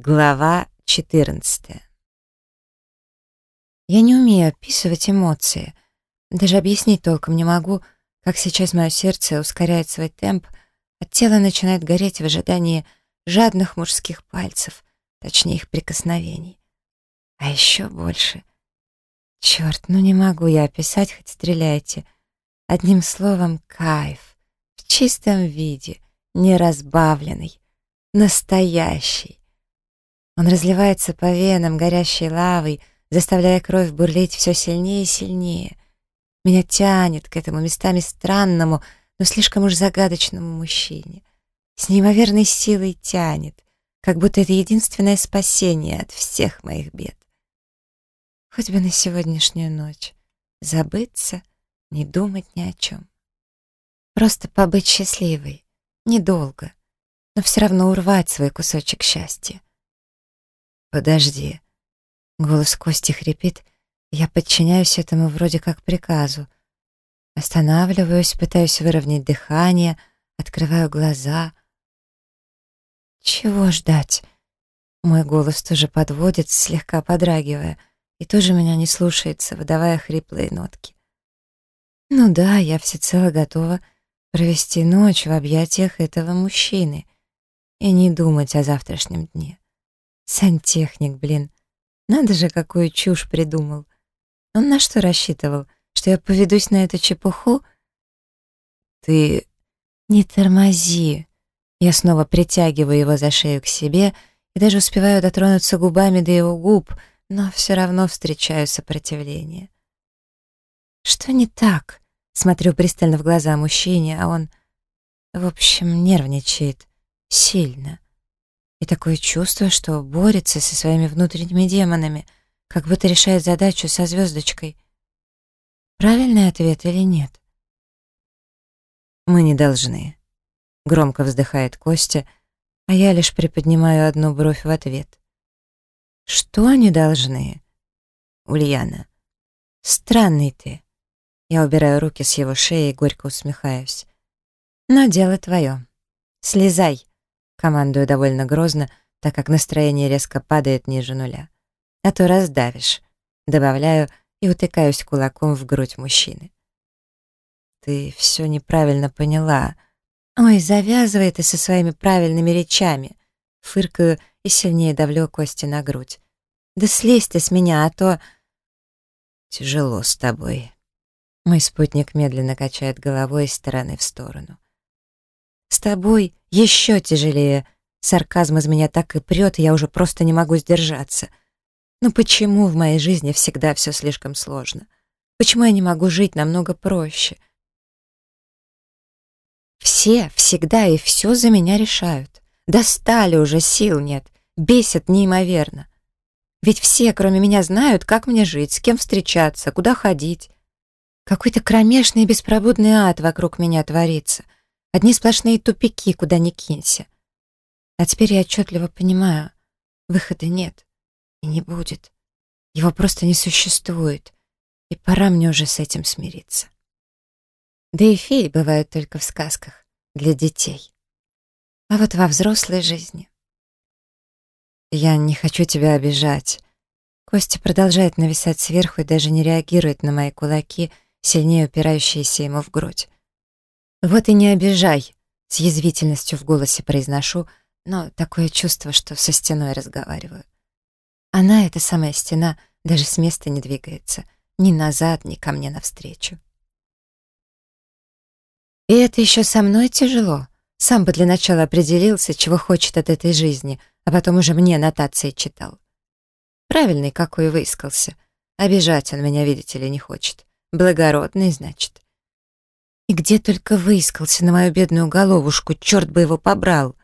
Глава 14 Я не умею описывать эмоции. Даже объяснить толком не могу, как сейчас мое сердце ускоряет свой темп, а тело начинает гореть в ожидании жадных мужских пальцев, точнее их прикосновений. А еще больше. Черт, ну не могу я описать, хоть стреляйте. Одним словом, кайф. В чистом виде, неразбавленный, настоящий. Он разливается по венам горящей лавой, заставляя кровь бурлить все сильнее и сильнее. Меня тянет к этому местами странному, но слишком уж загадочному мужчине. С неимоверной силой тянет, как будто это единственное спасение от всех моих бед. Хоть бы на сегодняшнюю ночь забыться, не думать ни о чем. Просто побыть счастливой, недолго, но все равно урвать свой кусочек счастья. «Подожди». Голос Кости хрипит. Я подчиняюсь этому вроде как приказу. Останавливаюсь, пытаюсь выровнять дыхание, открываю глаза. Чего ждать? Мой голос тоже подводит, слегка подрагивая, и тоже меня не слушается, выдавая хриплые нотки. Ну да, я всецело готова провести ночь в объятиях этого мужчины и не думать о завтрашнем дне. Сантехник, блин. Надо же, какую чушь придумал. Он на что рассчитывал? Что я поведусь на эту чепуху? Ты... Не тормози. Я снова притягиваю его за шею к себе и даже успеваю дотронуться губами до его губ, но все равно встречаю сопротивление. Что не так? Смотрю пристально в глаза мужчине, а он, в общем, нервничает. Сильно. И такое чувство, что борется со своими внутренними демонами, как будто решает задачу со звездочкой. Правильный ответ или нет? «Мы не должны», — громко вздыхает Костя, а я лишь приподнимаю одну бровь в ответ. «Что не должны?» «Ульяна, странный ты». Я убираю руки с его шеи и горько усмехаюсь. «Но дело твое. Слезай». Командую довольно грозно, так как настроение резко падает ниже нуля. А то раздавишь. Добавляю и утыкаюсь кулаком в грудь мужчины. Ты все неправильно поняла. Ой, завязывай ты со своими правильными речами. Фыркаю и сильнее давлю кости на грудь. Да слезь ты с меня, а то... Тяжело с тобой. Мой спутник медленно качает головой из стороны в сторону. С тобой еще тяжелее. Сарказм из меня так и прет, и я уже просто не могу сдержаться. Но почему в моей жизни всегда все слишком сложно? Почему я не могу жить намного проще? Все, всегда и все за меня решают. Достали уже, сил нет. Бесят неимоверно. Ведь все, кроме меня, знают, как мне жить, с кем встречаться, куда ходить. Какой-то кромешный беспробудный ад вокруг меня творится. Одни сплошные тупики, куда ни кинься. А теперь я отчетливо понимаю, выхода нет и не будет. Его просто не существует, и пора мне уже с этим смириться. Да и феи бывают только в сказках, для детей. А вот во взрослой жизни... Я не хочу тебя обижать. Костя продолжает нависать сверху и даже не реагирует на мои кулаки, сильнее упирающиеся ему в грудь. «Вот и не обижай», — с язвительностью в голосе произношу, но такое чувство, что со стеной разговариваю. Она, эта самая стена, даже с места не двигается, ни назад, ни ко мне навстречу. И это еще со мной тяжело. Сам бы для начала определился, чего хочет от этой жизни, а потом уже мне нотации читал. Правильный какой выискался. Обижать он меня, видите ли, не хочет. Благородный, значит. И где только выискался на мою бедную головушку, черт бы его побрал.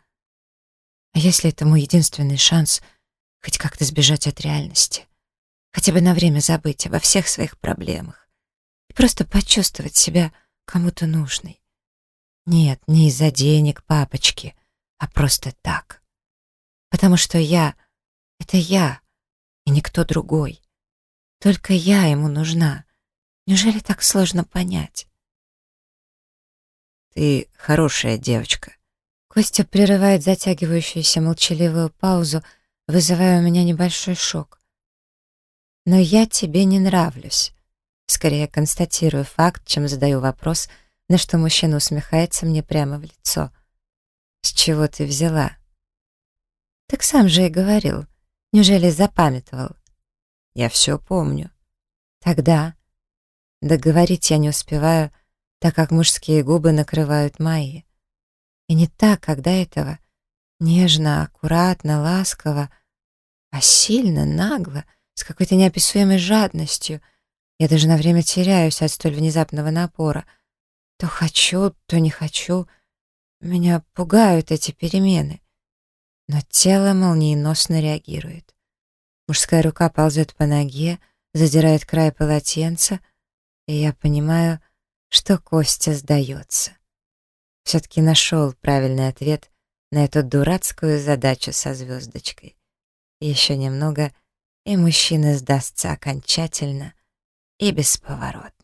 А если это мой единственный шанс хоть как-то сбежать от реальности? Хотя бы на время забыть обо всех своих проблемах и просто почувствовать себя кому-то нужной. Нет, не из-за денег, папочки, а просто так. Потому что я — это я, и никто другой. Только я ему нужна. Неужели так сложно понять? Ты хорошая девочка. Костя прерывает затягивающуюся молчаливую паузу, вызывая у меня небольшой шок. Но я тебе не нравлюсь. Скорее констатирую факт, чем задаю вопрос, на что мужчина усмехается мне прямо в лицо. «С чего ты взяла?» «Так сам же и говорил. Неужели запамятовал?» «Я все помню». «Тогда...» Договорить я не успеваю, так как мужские губы накрывают мои. И не так, до этого. Нежно, аккуратно, ласково, а сильно, нагло, с какой-то неописуемой жадностью. Я даже на время теряюсь от столь внезапного напора. То хочу, то не хочу. Меня пугают эти перемены. Но тело молниеносно реагирует. Мужская рука ползет по ноге, задирает край полотенца, и я понимаю, что Костя сдается. Все-таки нашел правильный ответ на эту дурацкую задачу со звездочкой. Еще немного, и мужчина сдастся окончательно и бесповоротно.